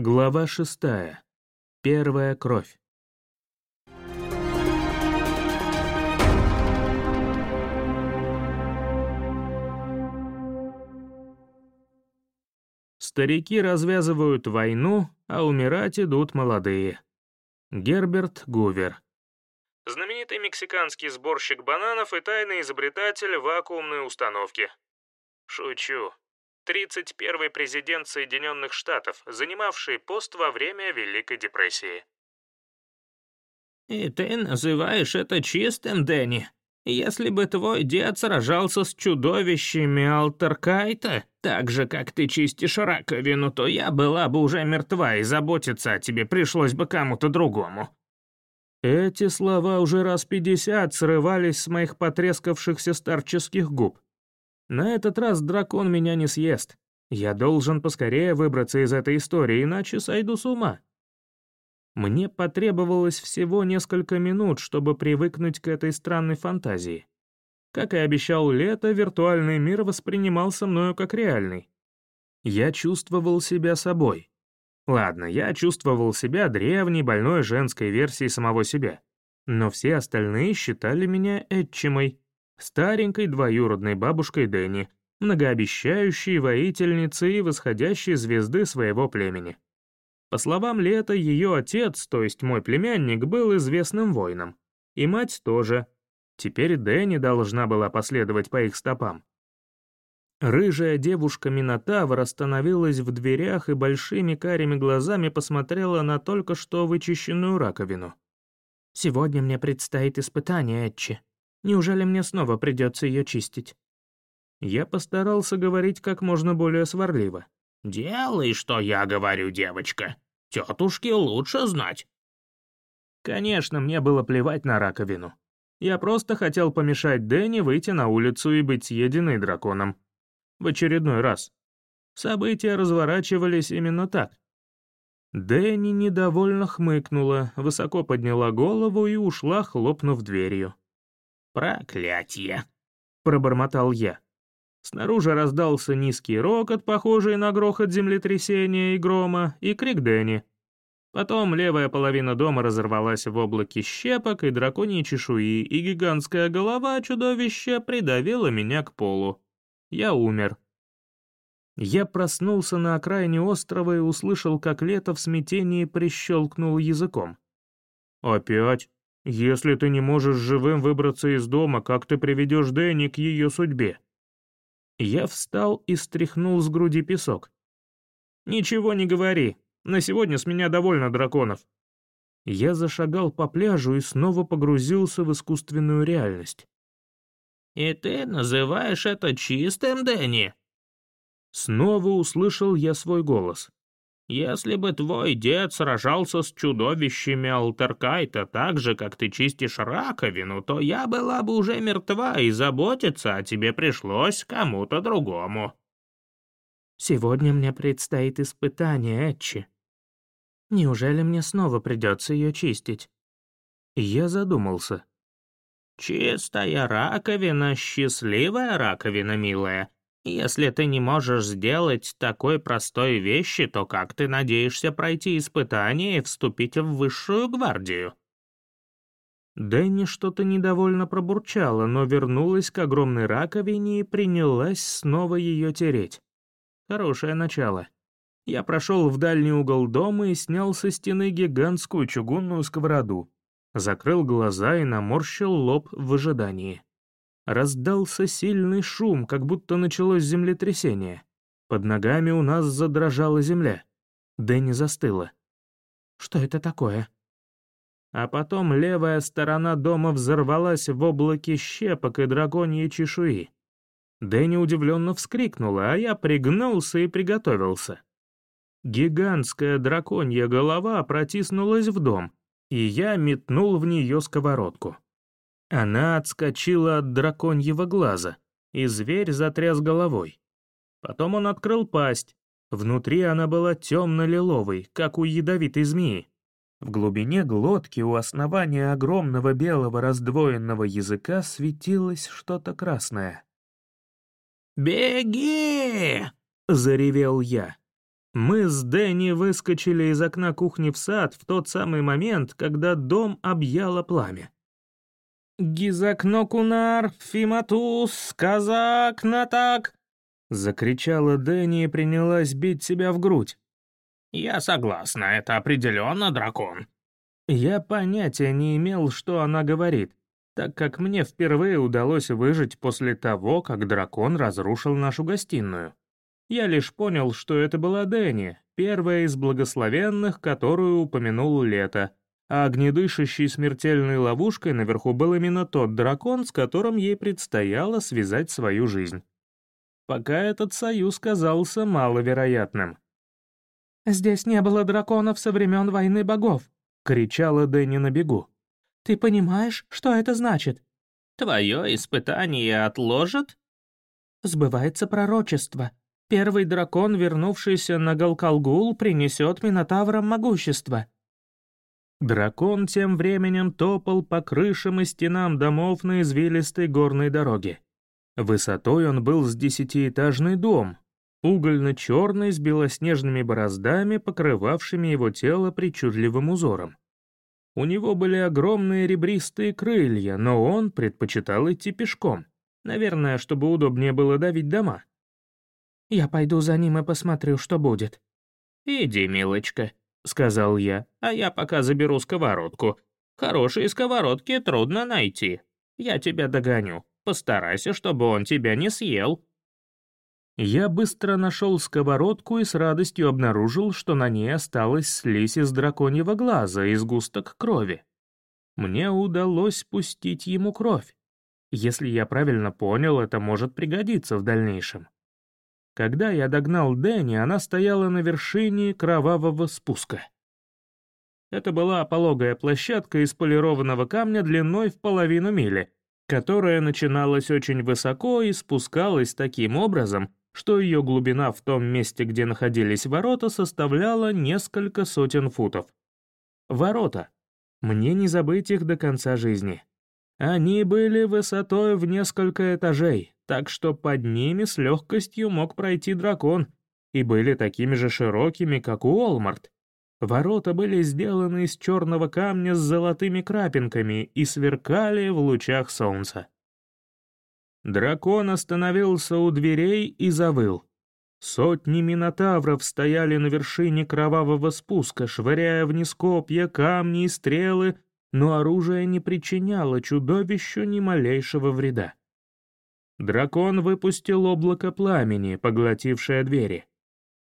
Глава шестая. Первая кровь. Старики развязывают войну, а умирать идут молодые. Герберт Гувер. Знаменитый мексиканский сборщик бананов и тайный изобретатель вакуумной установки. Шучу. 31-й президент Соединенных Штатов, занимавший пост во время Великой депрессии. «И ты называешь это чистым, Дэнни? Если бы твой дед сражался с чудовищами Алтеркайта, так же, как ты чистишь раковину, то я была бы уже мертва, и заботиться о тебе пришлось бы кому-то другому». Эти слова уже раз пятьдесят срывались с моих потрескавшихся старческих губ. На этот раз дракон меня не съест. Я должен поскорее выбраться из этой истории, иначе сойду с ума. Мне потребовалось всего несколько минут, чтобы привыкнуть к этой странной фантазии. Как и обещал Лето, виртуальный мир воспринимался мною как реальный. Я чувствовал себя собой. Ладно, я чувствовал себя древней, больной женской версией самого себя. Но все остальные считали меня Этчимой, старенькой двоюродной бабушкой Дэнни, многообещающей воительницей и восходящей звезды своего племени. По словам Лета, ее отец, то есть мой племянник, был известным воином. И мать тоже. Теперь Дэнни должна была последовать по их стопам. Рыжая девушка Минотавр остановилась в дверях и большими карими глазами посмотрела на только что вычищенную раковину. «Сегодня мне предстоит испытание, Этчи», Неужели мне снова придется ее чистить?» Я постарался говорить как можно более сварливо. «Делай, что я говорю, девочка. Тетушке лучше знать». Конечно, мне было плевать на раковину. Я просто хотел помешать Дэнни выйти на улицу и быть съеденной драконом. В очередной раз. События разворачивались именно так. Дэнни недовольно хмыкнула, высоко подняла голову и ушла, хлопнув дверью. «Проклятье!» — пробормотал я. Снаружи раздался низкий рокот, похожий на грохот землетрясения и грома, и крик Дэнни. Потом левая половина дома разорвалась в облаке щепок и драконьей чешуи, и гигантская голова чудовища придавила меня к полу. Я умер. Я проснулся на окраине острова и услышал, как лето в смятении прищелкнул языком. «Опять?» Если ты не можешь живым выбраться из дома, как ты приведешь Дэнни к ее судьбе?» Я встал и стряхнул с груди песок. «Ничего не говори. На сегодня с меня довольно драконов». Я зашагал по пляжу и снова погрузился в искусственную реальность. «И ты называешь это чистым, Дэнни?» Снова услышал я свой голос. Если бы твой дед сражался с чудовищами Алтеркайта так же, как ты чистишь раковину, то я была бы уже мертва, и заботиться о тебе пришлось кому-то другому». «Сегодня мне предстоит испытание, Этчи. Неужели мне снова придется ее чистить?» Я задумался. «Чистая раковина, счастливая раковина, милая. Если ты не можешь сделать такой простой вещи, то как ты надеешься пройти испытание и вступить в высшую гвардию?» Дэнни что-то недовольно пробурчала, но вернулась к огромной раковине и принялась снова ее тереть. Хорошее начало. Я прошел в дальний угол дома и снял со стены гигантскую чугунную сковороду, закрыл глаза и наморщил лоб в ожидании. Раздался сильный шум, как будто началось землетрясение. Под ногами у нас задрожала земля. Дэнни застыла. «Что это такое?» А потом левая сторона дома взорвалась в облаке щепок и драконьей чешуи. Дэнни удивленно вскрикнула, а я пригнулся и приготовился. Гигантская драконья голова протиснулась в дом, и я метнул в нее сковородку. Она отскочила от драконьего глаза, и зверь затряс головой. Потом он открыл пасть. Внутри она была темно-лиловой, как у ядовитой змеи. В глубине глотки у основания огромного белого раздвоенного языка светилось что-то красное. «Беги!» — заревел я. Мы с Дэнни выскочили из окна кухни в сад в тот самый момент, когда дом объяло пламя. «Гизакнокунар, Фиматус, казак, натак!» Закричала Дэнни и принялась бить себя в грудь. «Я согласна, это определенно дракон». Я понятия не имел, что она говорит, так как мне впервые удалось выжить после того, как дракон разрушил нашу гостиную. Я лишь понял, что это была Дэнни, первая из благословенных, которую упомянул Лето, а огнедышащей смертельной ловушкой наверху был именно тот дракон, с которым ей предстояло связать свою жизнь. Пока этот союз казался маловероятным. «Здесь не было драконов со времен войны богов», — кричала Дэнни на бегу. «Ты понимаешь, что это значит?» «Твое испытание отложат?» «Сбывается пророчество. Первый дракон, вернувшийся на Галкалгул, принесет Минотаврам могущество». Дракон тем временем топал по крышам и стенам домов на извилистой горной дороге. Высотой он был с десятиэтажный дом, угольно-черный с белоснежными бороздами, покрывавшими его тело причудливым узором. У него были огромные ребристые крылья, но он предпочитал идти пешком, наверное, чтобы удобнее было давить дома. «Я пойду за ним и посмотрю, что будет». «Иди, милочка», — сказал я, «а я пока заберу сковородку. Хорошие сковородки трудно найти. Я тебя догоню. Постарайся, чтобы он тебя не съел». Я быстро нашел сковородку и с радостью обнаружил, что на ней осталась слизь из драконьего глаза и сгусток крови. Мне удалось пустить ему кровь. Если я правильно понял, это может пригодиться в дальнейшем. Когда я догнал Дэнни, она стояла на вершине кровавого спуска. Это была пологая площадка из полированного камня длиной в половину мили, которая начиналась очень высоко и спускалась таким образом, что ее глубина в том месте, где находились ворота, составляла несколько сотен футов. Ворота. Мне не забыть их до конца жизни. Они были высотой в несколько этажей, так что под ними с легкостью мог пройти дракон, и были такими же широкими, как у Олмарт. Ворота были сделаны из черного камня с золотыми крапинками и сверкали в лучах солнца. Дракон остановился у дверей и завыл. Сотни минотавров стояли на вершине кровавого спуска, швыряя вниз копья, камни и стрелы, но оружие не причиняло чудовищу ни малейшего вреда. Дракон выпустил облако пламени, поглотившее двери.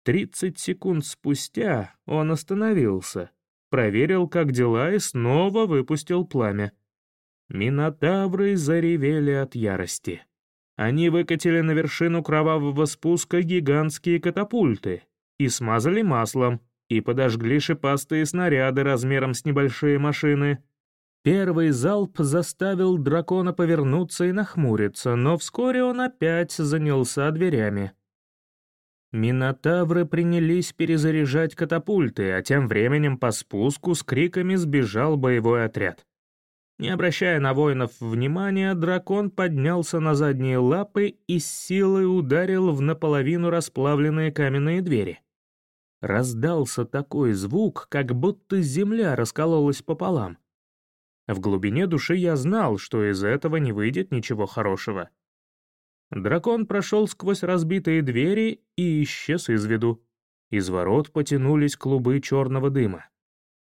Тридцать секунд спустя он остановился, проверил, как дела, и снова выпустил пламя. Минотавры заревели от ярости. Они выкатили на вершину кровавого спуска гигантские катапульты и смазали маслом, и подожгли шипастые снаряды размером с небольшие машины — Первый залп заставил дракона повернуться и нахмуриться, но вскоре он опять занялся дверями. Минотавры принялись перезаряжать катапульты, а тем временем по спуску с криками сбежал боевой отряд. Не обращая на воинов внимания, дракон поднялся на задние лапы и с силой ударил в наполовину расплавленные каменные двери. Раздался такой звук, как будто земля раскололась пополам. В глубине души я знал, что из этого не выйдет ничего хорошего. Дракон прошел сквозь разбитые двери и исчез из виду. Из ворот потянулись клубы черного дыма.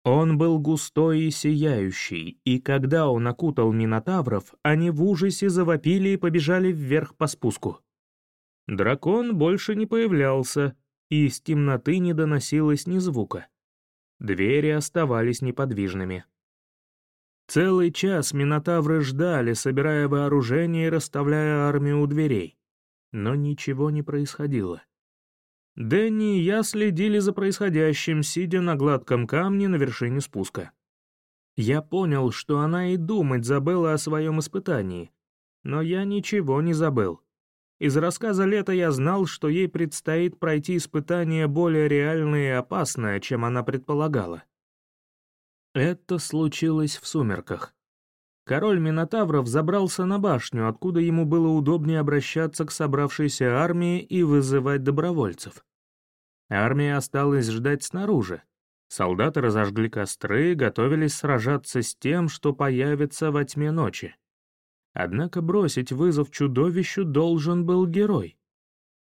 Он был густой и сияющий, и когда он окутал минотавров, они в ужасе завопили и побежали вверх по спуску. Дракон больше не появлялся, и из темноты не доносилось ни звука. Двери оставались неподвижными. Целый час минотавры ждали, собирая вооружение и расставляя армию у дверей. Но ничего не происходило. Дэнни и я следили за происходящим, сидя на гладком камне на вершине спуска. Я понял, что она и думать забыла о своем испытании, но я ничего не забыл. Из рассказа Лета я знал, что ей предстоит пройти испытание более реальное и опасное, чем она предполагала. Это случилось в сумерках. Король Минотавров забрался на башню, откуда ему было удобнее обращаться к собравшейся армии и вызывать добровольцев. Армия осталась ждать снаружи. Солдаты разожгли костры, готовились сражаться с тем, что появится во тьме ночи. Однако бросить вызов чудовищу должен был герой.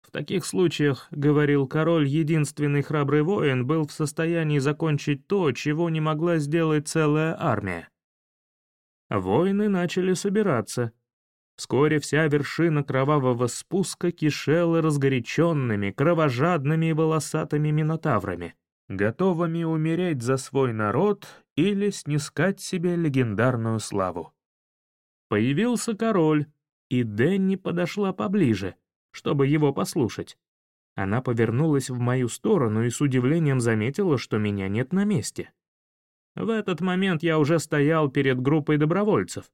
В таких случаях, говорил король, единственный храбрый воин был в состоянии закончить то, чего не могла сделать целая армия. Воины начали собираться. Вскоре вся вершина кровавого спуска кишела разгоряченными, кровожадными и волосатыми минотаврами, готовыми умереть за свой народ или снискать себе легендарную славу. Появился король, и Денни подошла поближе, чтобы его послушать. Она повернулась в мою сторону и с удивлением заметила, что меня нет на месте. В этот момент я уже стоял перед группой добровольцев.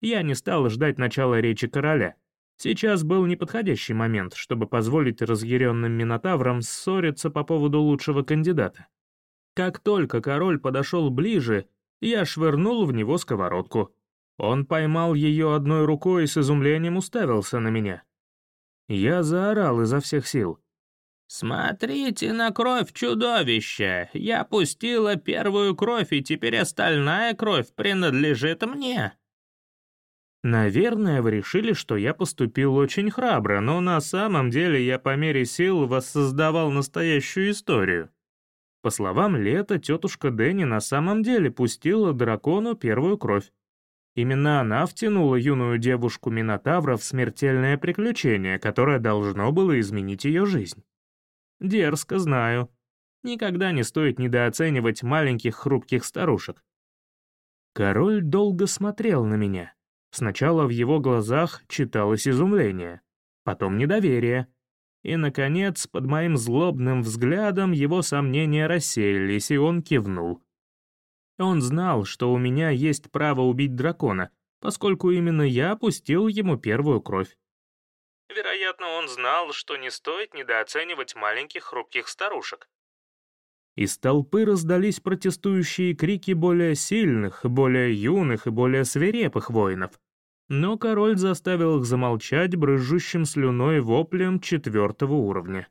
Я не стал ждать начала речи короля. Сейчас был неподходящий момент, чтобы позволить разъяренным минотаврам ссориться по поводу лучшего кандидата. Как только король подошел ближе, я швырнул в него сковородку. Он поймал ее одной рукой и с изумлением уставился на меня. Я заорал изо всех сил. «Смотрите на кровь чудовища! Я пустила первую кровь, и теперь остальная кровь принадлежит мне!» Наверное, вы решили, что я поступил очень храбро, но на самом деле я по мере сил воссоздавал настоящую историю. По словам Лета, тетушка Дэнни на самом деле пустила дракону первую кровь. Именно она втянула юную девушку Минотавра в смертельное приключение, которое должно было изменить ее жизнь. Дерзко, знаю. Никогда не стоит недооценивать маленьких хрупких старушек. Король долго смотрел на меня. Сначала в его глазах читалось изумление, потом недоверие. И, наконец, под моим злобным взглядом его сомнения рассеялись, и он кивнул. Он знал, что у меня есть право убить дракона, поскольку именно я опустил ему первую кровь. Вероятно, он знал, что не стоит недооценивать маленьких хрупких старушек. Из толпы раздались протестующие крики более сильных, более юных и более свирепых воинов. Но король заставил их замолчать брызжущим слюной воплем четвертого уровня.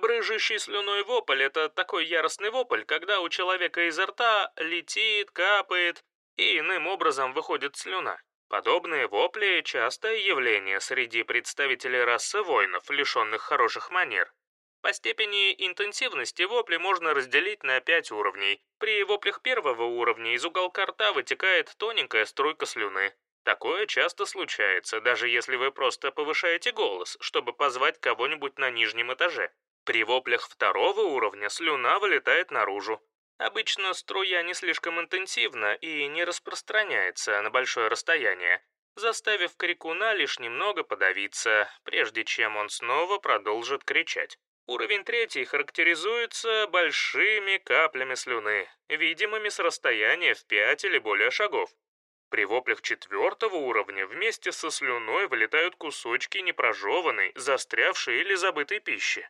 Брыжущий слюной вопль — это такой яростный вопль, когда у человека изо рта летит, капает и иным образом выходит слюна. Подобные вопли — частое явление среди представителей расы воинов, лишенных хороших манер. По степени интенсивности вопли можно разделить на пять уровней. При воплях первого уровня из уголка рта вытекает тоненькая струйка слюны. Такое часто случается, даже если вы просто повышаете голос, чтобы позвать кого-нибудь на нижнем этаже. При воплях второго уровня слюна вылетает наружу, Обычно струя не слишком интенсивна и не распространяется на большое расстояние, заставив крикуна лишь немного подавиться, прежде чем он снова продолжит кричать. Уровень третий характеризуется большими каплями слюны, видимыми с расстояния в 5 или более шагов. При воплях четвертого уровня вместе со слюной вылетают кусочки непрожеванной, застрявшей или забытой пищи.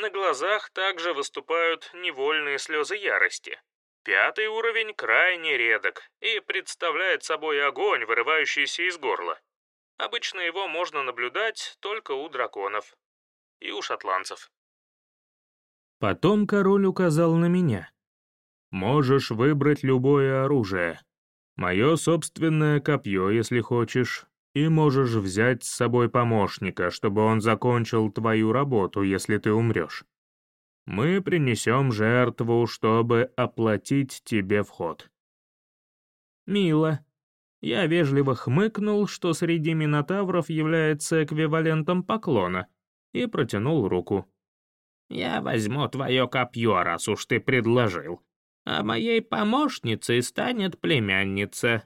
На глазах также выступают невольные слезы ярости. Пятый уровень крайне редок и представляет собой огонь, вырывающийся из горла. Обычно его можно наблюдать только у драконов и у шотландцев. Потом король указал на меня. «Можешь выбрать любое оружие. Мое собственное копье, если хочешь, и можешь взять с собой помощника, чтобы он закончил твою работу, если ты умрешь. Мы принесем жертву, чтобы оплатить тебе вход». «Мило». Я вежливо хмыкнул, что среди минотавров является эквивалентом поклона, и протянул руку. «Я возьму твое копье, раз уж ты предложил, а моей помощницей станет племянница.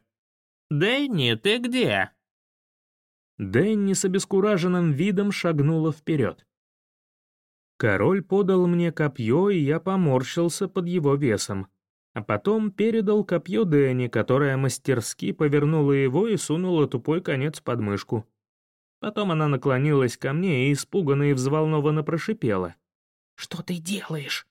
Дэнни, ты где?» Дэнни с обескураженным видом шагнула вперед. Король подал мне копье, и я поморщился под его весом, а потом передал копье Дэнни, которая мастерски повернула его и сунула тупой конец под мышку. Потом она наклонилась ко мне и испуганно и взволнованно прошипела. «Что ты делаешь?»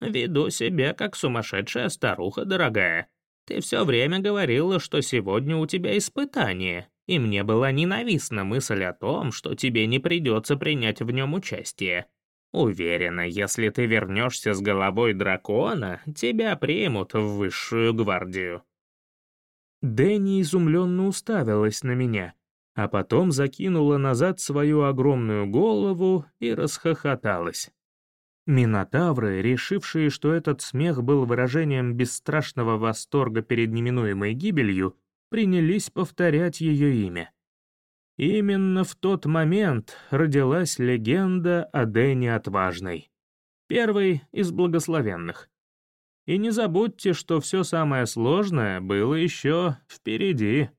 «Веду себя, как сумасшедшая старуха, дорогая. Ты все время говорила, что сегодня у тебя испытание, и мне была ненавистна мысль о том, что тебе не придется принять в нем участие. Уверена, если ты вернешься с головой дракона, тебя примут в высшую гвардию». Дэнни изумленно уставилась на меня, а потом закинула назад свою огромную голову и расхохоталась. Минотавры, решившие, что этот смех был выражением бесстрашного восторга перед неминуемой гибелью, принялись повторять ее имя. Именно в тот момент родилась легенда о Дэне Отважной, первой из благословенных. И не забудьте, что все самое сложное было еще впереди.